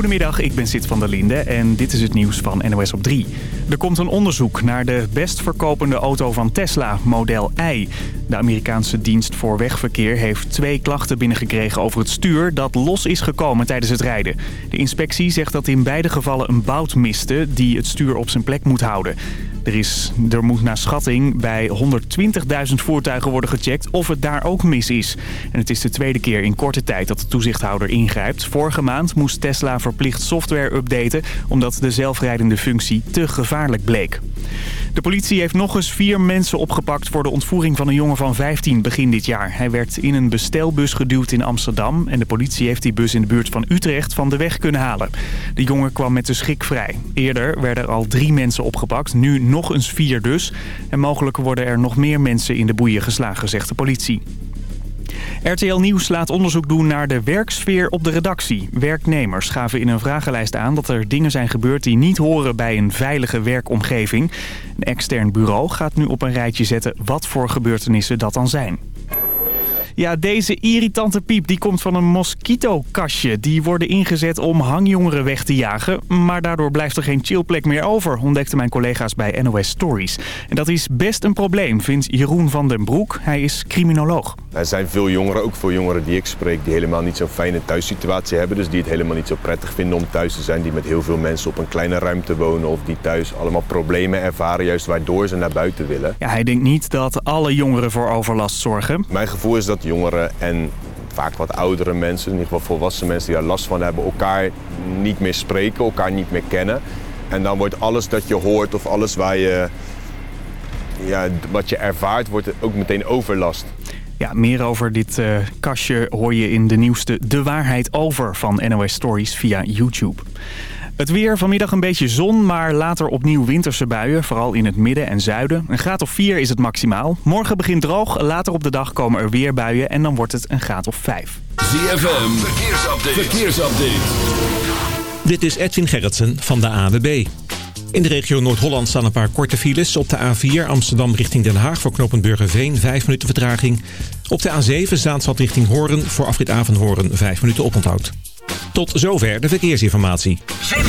Goedemiddag, ik ben Sid van der Linde en dit is het nieuws van NOS op 3. Er komt een onderzoek naar de best verkopende auto van Tesla, model I. De Amerikaanse dienst voor wegverkeer heeft twee klachten binnengekregen over het stuur... dat los is gekomen tijdens het rijden. De inspectie zegt dat in beide gevallen een bout miste die het stuur op zijn plek moet houden. Er, is, er moet naar schatting bij 120.000 voertuigen worden gecheckt of het daar ook mis is. En het is de tweede keer in korte tijd dat de toezichthouder ingrijpt. Vorige maand moest Tesla verplicht software updaten omdat de zelfrijdende functie te gevaarlijk bleek. De politie heeft nog eens vier mensen opgepakt voor de ontvoering van een jongen van 15 begin dit jaar. Hij werd in een bestelbus geduwd in Amsterdam en de politie heeft die bus in de buurt van Utrecht van de weg kunnen halen. De jongen kwam met de schik vrij. Eerder werden er al drie mensen opgepakt, nu nog eens vier dus. En mogelijk worden er nog meer mensen in de boeien geslagen, zegt de politie. RTL Nieuws laat onderzoek doen naar de werksfeer op de redactie. Werknemers gaven in een vragenlijst aan dat er dingen zijn gebeurd die niet horen bij een veilige werkomgeving. Een extern bureau gaat nu op een rijtje zetten wat voor gebeurtenissen dat dan zijn. Ja, deze irritante piep die komt van een mosquito-kastje. Die worden ingezet om hangjongeren weg te jagen. Maar daardoor blijft er geen chillplek meer over, ontdekten mijn collega's bij NOS Stories. En dat is best een probleem, vindt Jeroen van den Broek. Hij is criminoloog. Er zijn veel jongeren, ook veel jongeren die ik spreek, die helemaal niet zo'n fijne thuissituatie hebben. Dus die het helemaal niet zo prettig vinden om thuis te zijn. Die met heel veel mensen op een kleine ruimte wonen of die thuis allemaal problemen ervaren, juist waardoor ze naar buiten willen. Ja, hij denkt niet dat alle jongeren voor overlast zorgen. Mijn gevoel is dat jongeren en vaak wat oudere mensen, in ieder geval volwassen mensen die daar last van hebben, elkaar niet meer spreken, elkaar niet meer kennen. En dan wordt alles dat je hoort of alles waar je, ja, wat je ervaart, wordt ook meteen overlast. Ja, meer over dit uh, kastje hoor je in de nieuwste De Waarheid Over van NOS Stories via YouTube. Het weer, vanmiddag een beetje zon, maar later opnieuw winterse buien. Vooral in het midden en zuiden. Een graad of 4 is het maximaal. Morgen begint droog, later op de dag komen er weer buien en dan wordt het een graad of 5. ZFM, verkeersupdate. verkeersupdate. Dit is Edwin Gerritsen van de AWB. In de regio Noord-Holland staan een paar korte files. Op de A4 Amsterdam richting Den Haag voor knooppunt Burgerveen 5 minuten vertraging. Op de A7 Zaanstad richting Hoorn voor afrit Avenhoorn 5 minuten oponthoud. Tot zover de verkeersinformatie.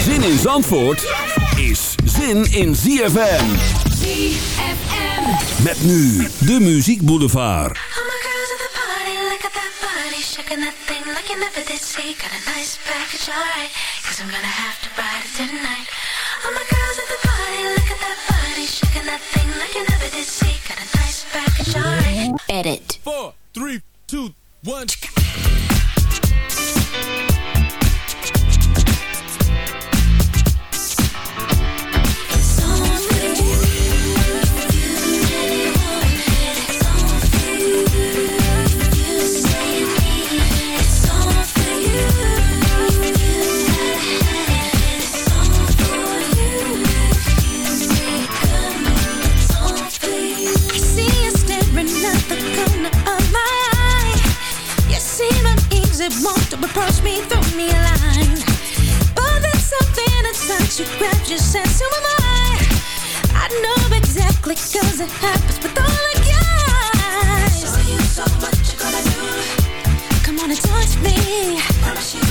Zin in Zandvoort is zin in ZFM. ZFM. Met nu de Muziek Boulevard. Shaking that thing like you never did see Got a nice package, alright Cause I'm gonna have to ride it tonight All my girls at the party, look at that body Shaking that thing like you never did see Got a nice package, alright Edit Four, three, two, one it won't to approach me, throw me a line. But there's something inside you grab your sense, who am I? I know exactly cause it happens with all the guys. Show you so what you gonna do. Come on and touch me. Promise you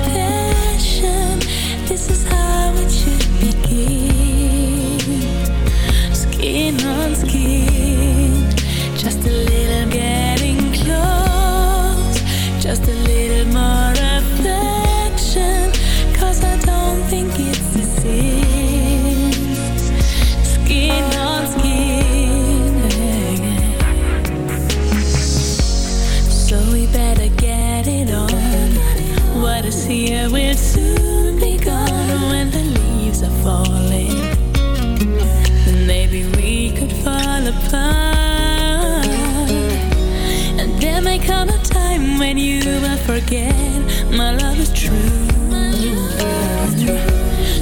forget my love is true.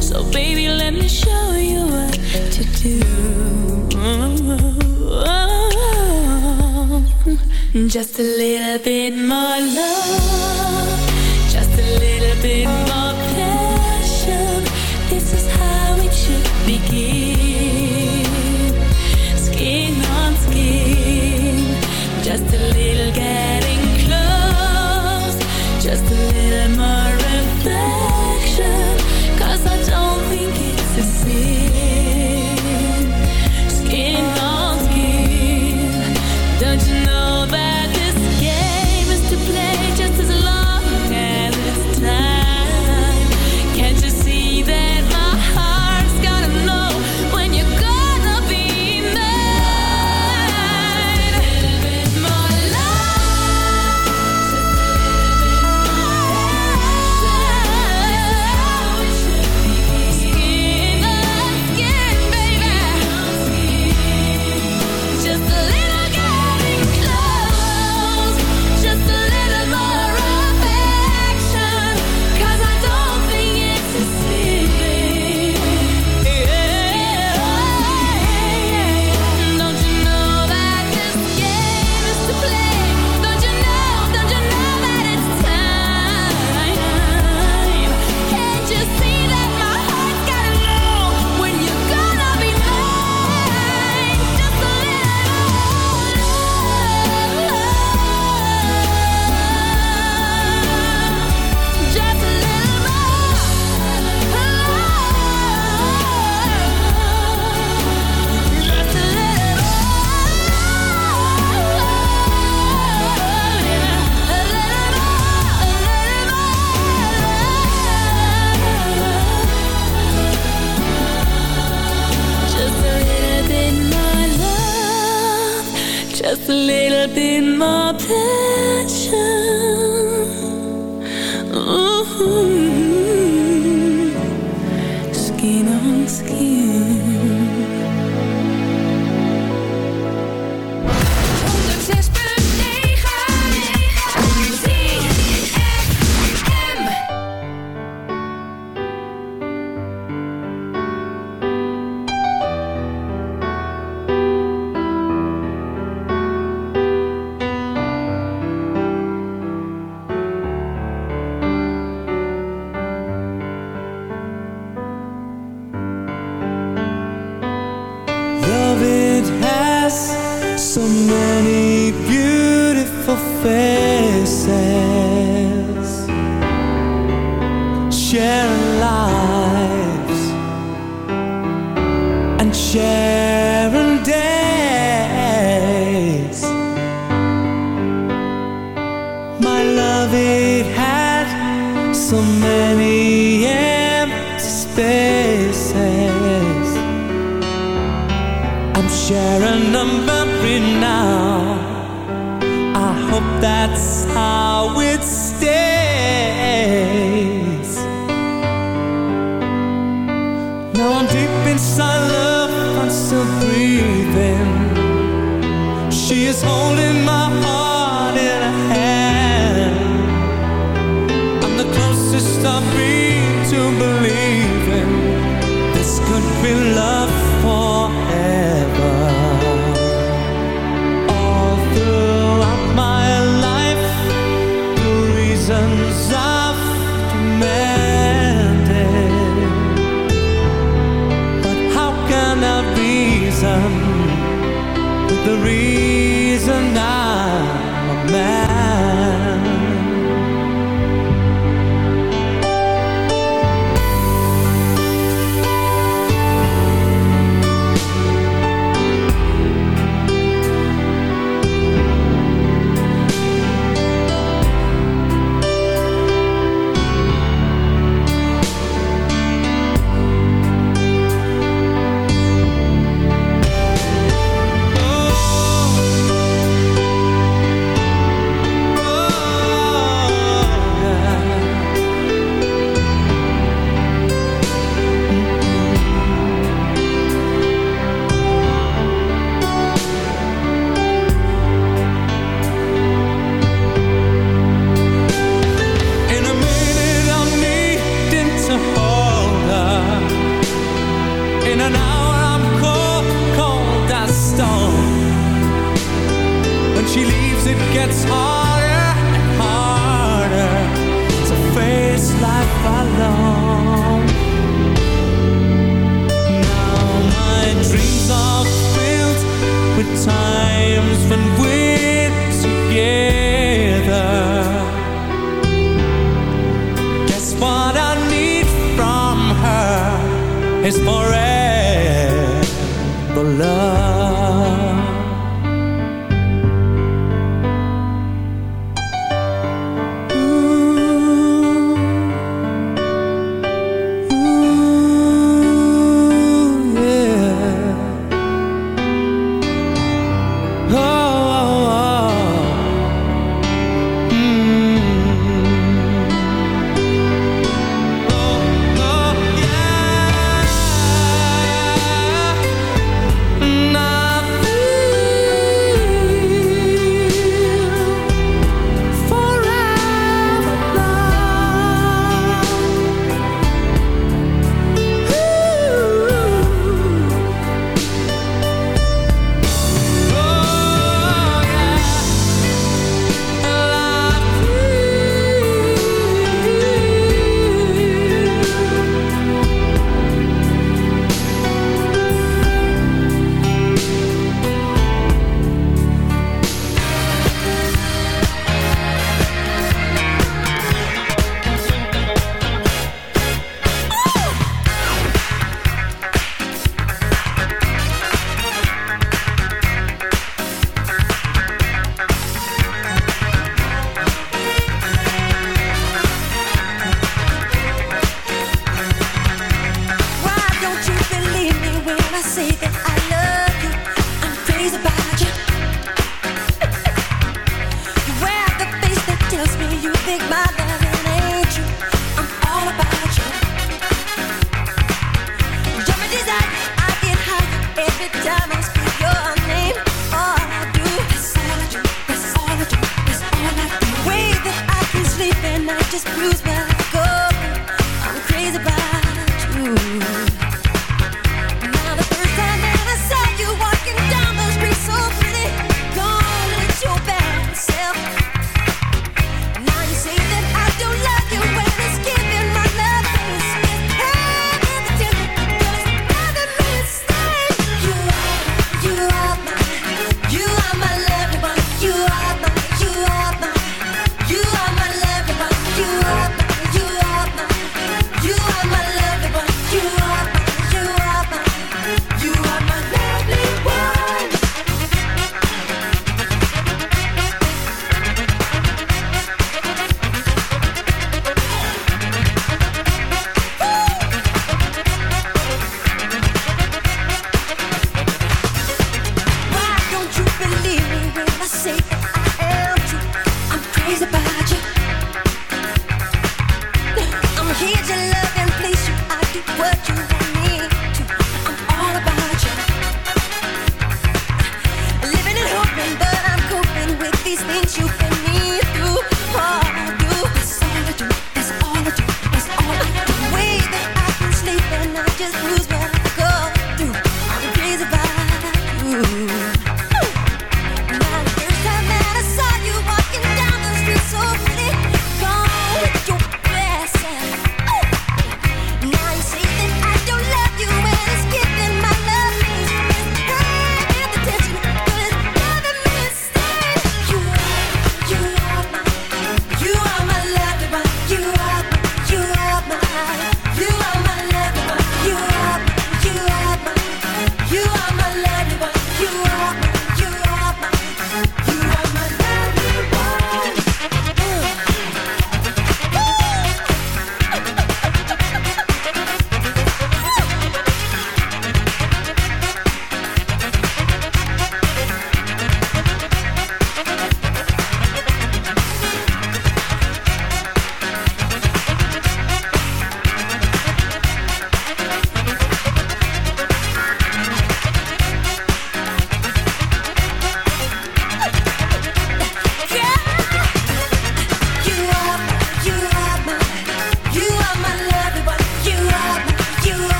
So baby, let me show you what to do. Just a little bit more love. Just a little bit more.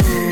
new.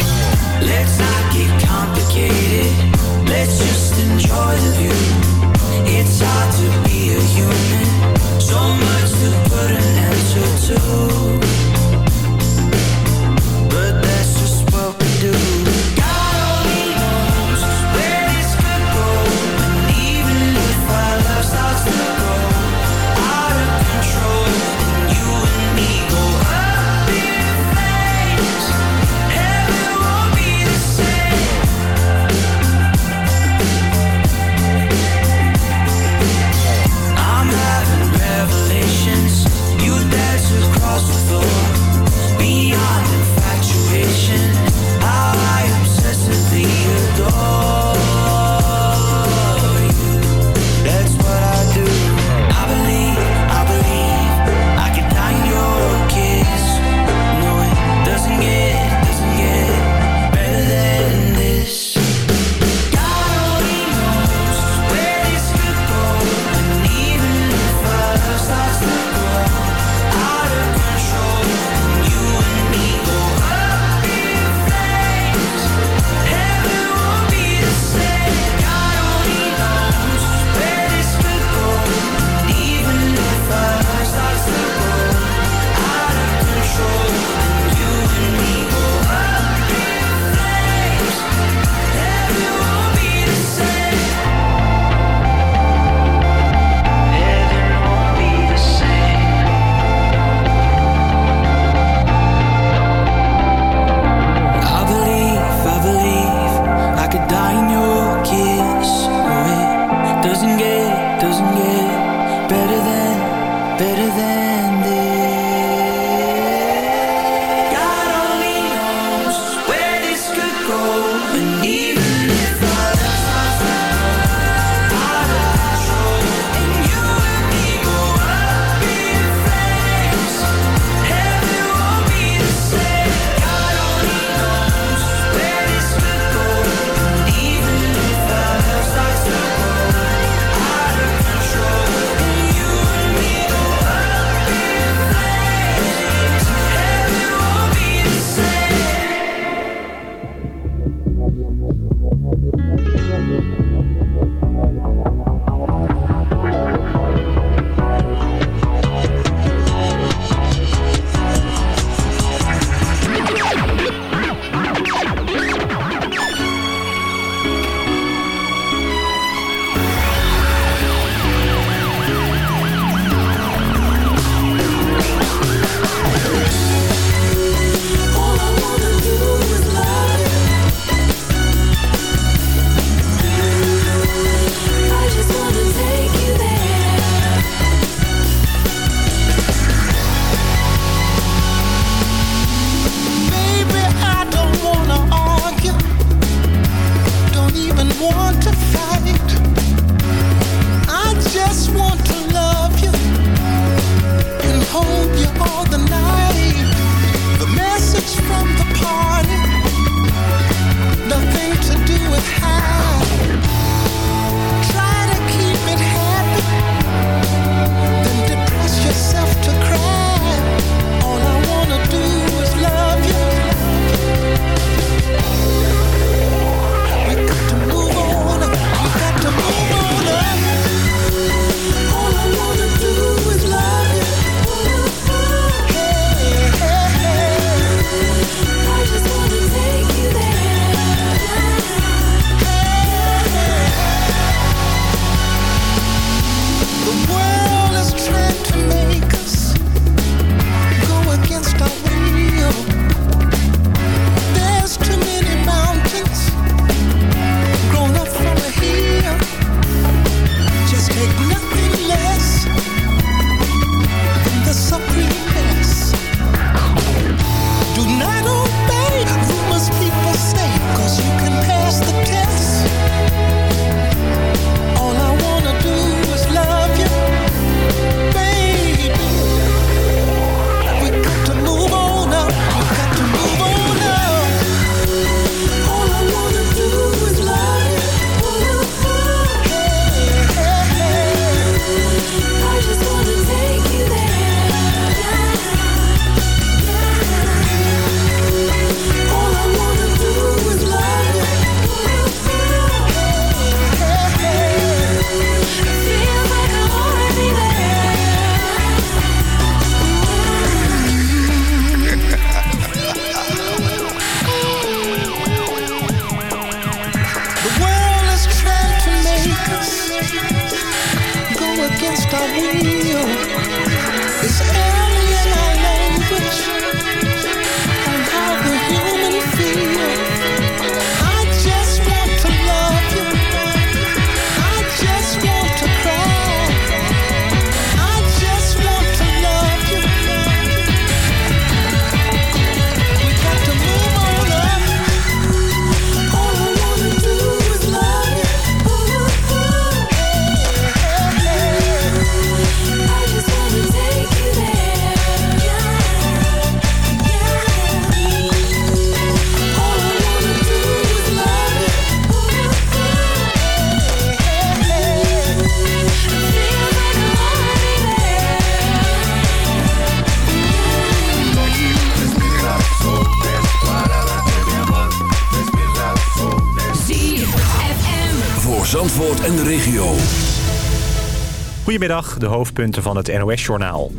Goedemiddag, de hoofdpunten van het NOS-journaal.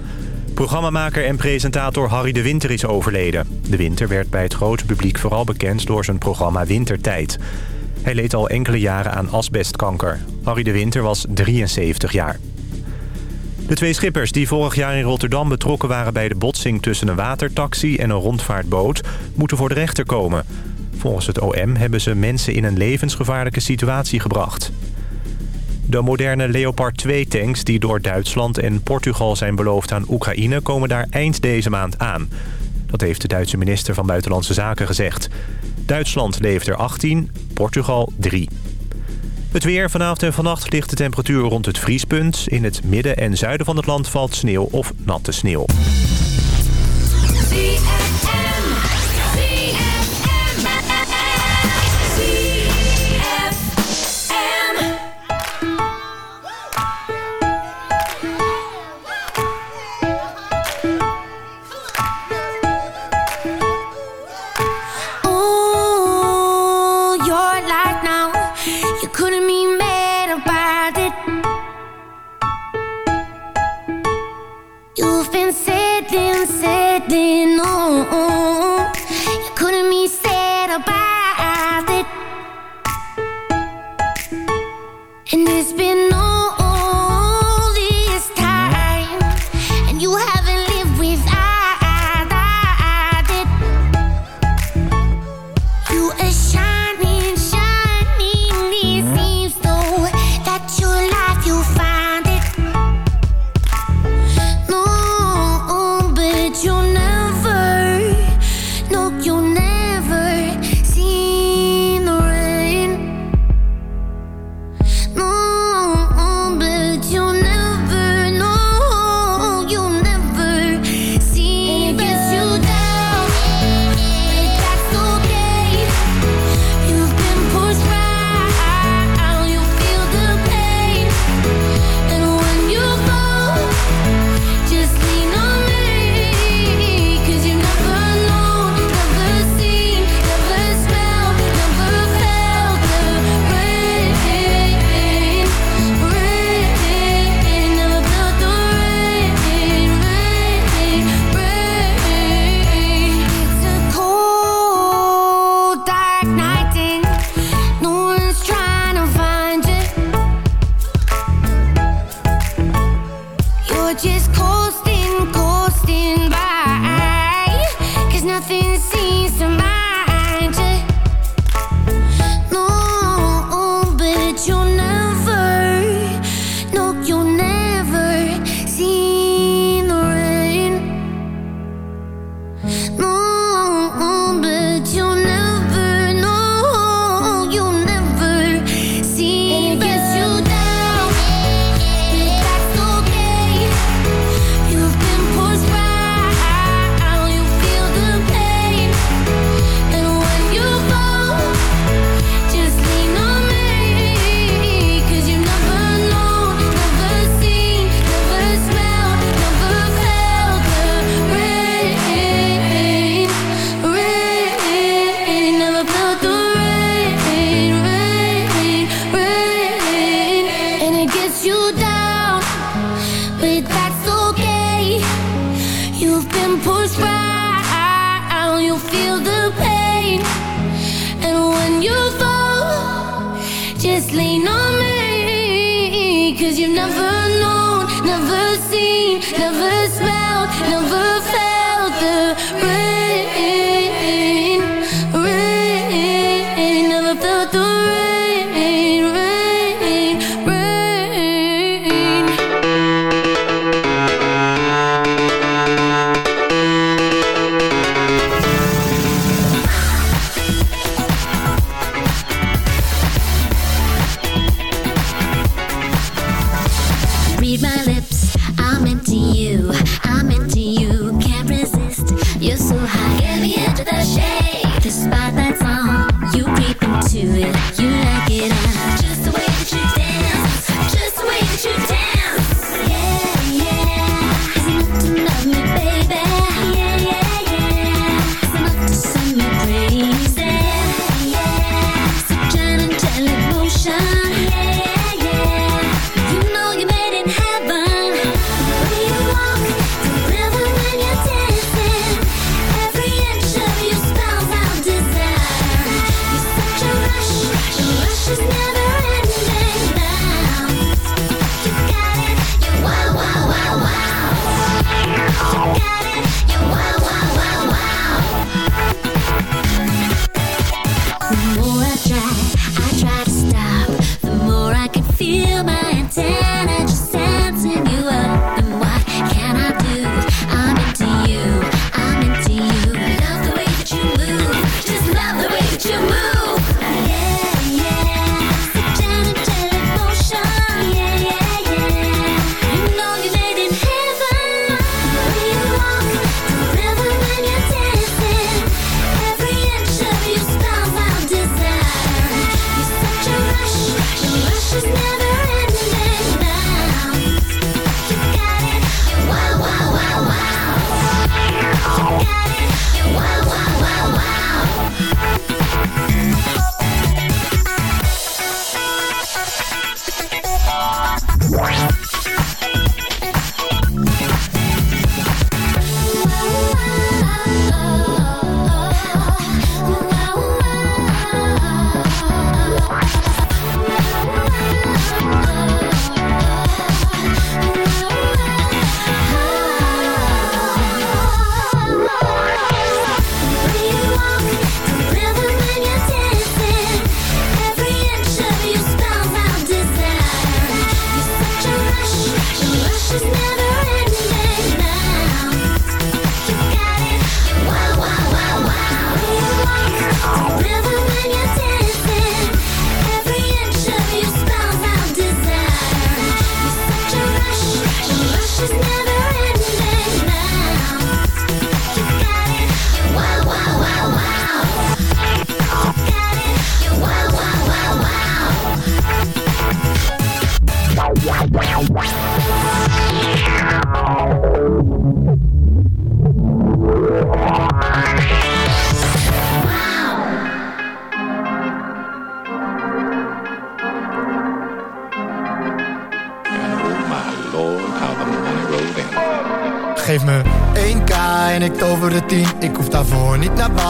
Programmamaker en presentator Harry de Winter is overleden. De Winter werd bij het grote publiek vooral bekend door zijn programma Wintertijd. Hij leed al enkele jaren aan asbestkanker. Harry de Winter was 73 jaar. De twee schippers die vorig jaar in Rotterdam betrokken waren bij de botsing tussen een watertaxi en een rondvaartboot moeten voor de rechter komen. Volgens het OM hebben ze mensen in een levensgevaarlijke situatie gebracht. De moderne Leopard 2-tanks die door Duitsland en Portugal zijn beloofd aan Oekraïne... komen daar eind deze maand aan. Dat heeft de Duitse minister van Buitenlandse Zaken gezegd. Duitsland levert er 18, Portugal 3. Het weer vanavond en vannacht ligt de temperatuur rond het vriespunt. In het midden en zuiden van het land valt sneeuw of natte sneeuw.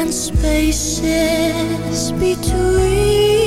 and spaces between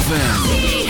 ZFM.